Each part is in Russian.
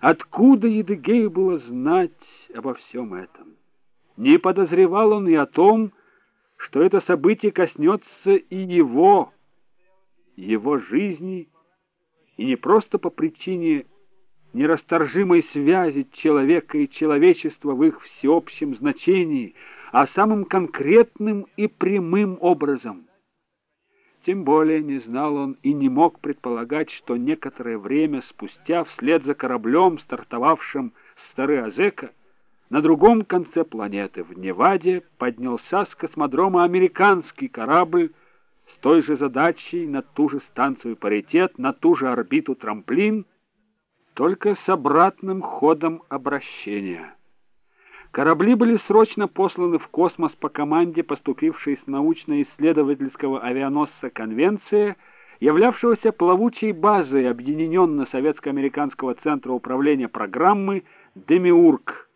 Откуда Едыгею было знать обо всем этом? Не подозревал он и о том, что это событие коснется и его, его жизни, и не просто по причине нерасторжимой связи человека и человечества в их всеобщем значении, а самым конкретным и прямым образом. Тем более не знал он и не мог предполагать, что некоторое время спустя, вслед за кораблем, стартовавшим с Стары Азека, на другом конце планеты, в Неваде, поднялся с космодрома американский корабль с той же задачей на ту же станцию «Паритет», на ту же орбиту «Трамплин», только с обратным ходом обращения. Корабли были срочно посланы в космос по команде, поступившей с научно-исследовательского авианосца «Конвенция», являвшегося плавучей базой Объединенно-Советско-Американского Центра Управления Программы «Демиург».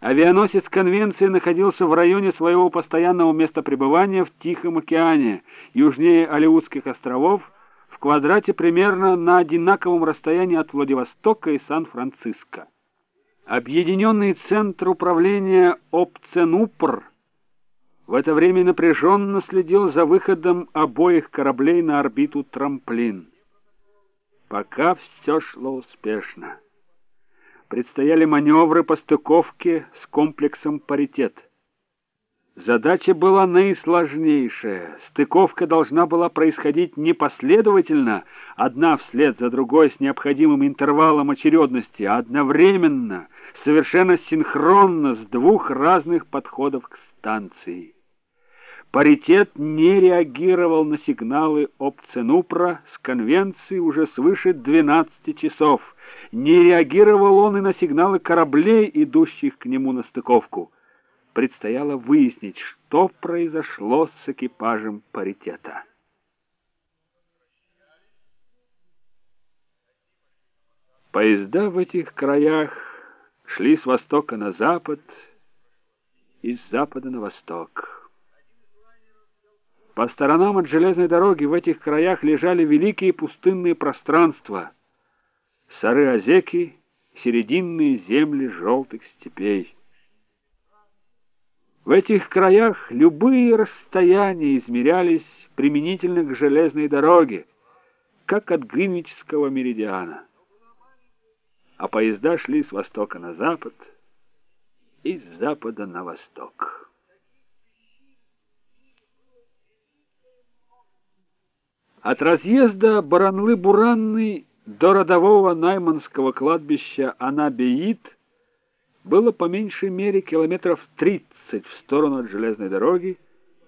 Авианосец «Конвенция» находился в районе своего постоянного места пребывания в Тихом океане, южнее Алиутских островов, в квадрате примерно на одинаковом расстоянии от Владивостока и Сан-Франциско. Объединенный центр управления ОПЦЕНУПР в это время напряженно следил за выходом обоих кораблей на орбиту «Трамплин». Пока все шло успешно. Предстояли маневры по стыковке с комплексом «Паритет». Задача была наисложнейшая. Стыковка должна была происходить не последовательно, одна вслед за другой с необходимым интервалом очередности, а одновременно, совершенно синхронно с двух разных подходов к станции. Паритет не реагировал на сигналы Опценупра с конвенции уже свыше 12 часов. Не реагировал он и на сигналы кораблей, идущих к нему на стыковку предстояло выяснить, что произошло с экипажем паритета. Поезда в этих краях шли с востока на запад и с запада на восток. По сторонам от железной дороги в этих краях лежали великие пустынные пространства, сары-озеки, серединные земли желтых степей. В этих краях любые расстояния измерялись применительно к железной дороге, как от Гринвичского меридиана. А поезда шли с востока на запад и с запада на восток. От разъезда Баранлы-Буранны до родового Найманского кладбища Анабеит было по меньшей мере километров тридцать в сторону от железной дороги,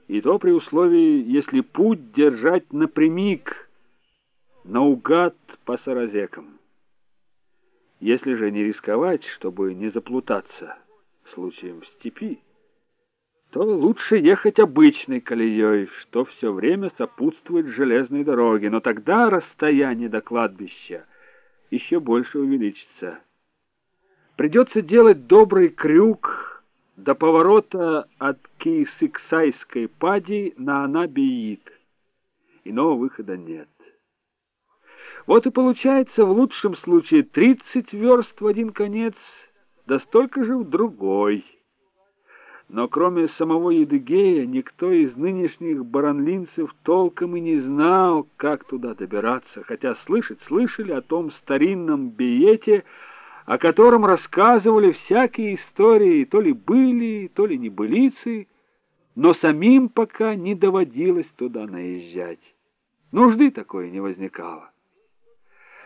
и то при условии, если путь держать напрямик, наугад по саразекам. Если же не рисковать, чтобы не заплутаться случаем в степи, то лучше ехать обычной колеей, что все время сопутствует железной дороге, но тогда расстояние до кладбища еще больше увеличится. Придется делать добрый крюк до поворота от Кейсиксайской пади на Анабиит. Иного выхода нет. Вот и получается в лучшем случае 30 верст в один конец, да столько же в другой. Но кроме самого Едыгея, никто из нынешних баранлинцев толком и не знал, как туда добираться, хотя слышать слышали о том старинном биете, о котором рассказывали всякие истории, то ли были, то ли не былицы, но самим пока не доводилось туда наезжать. Нужды такой не возникало.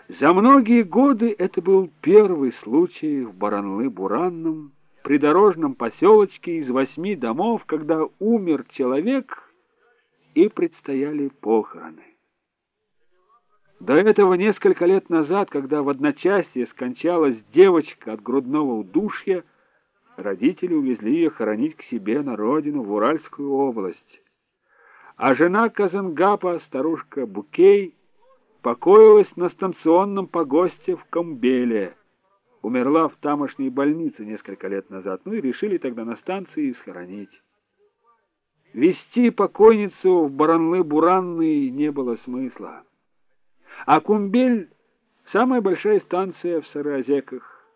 За многие годы это был первый случай в Баранлы-Буранном, придорожном поселочке из восьми домов, когда умер человек и предстояли похороны. До этого несколько лет назад, когда в одночасье скончалась девочка от грудного удушья, родители увезли ее хоронить к себе на родину в Уральскую область. А жена Казангапа, старушка Букей, покоилась на станционном погосте в Камбеле. Умерла в тамошней больнице несколько лет назад, ну и решили тогда на станции схоронить. Вести покойницу в Баранлы-Буранный не было смысла. А Кумбель Самая большая станция в Саразеках.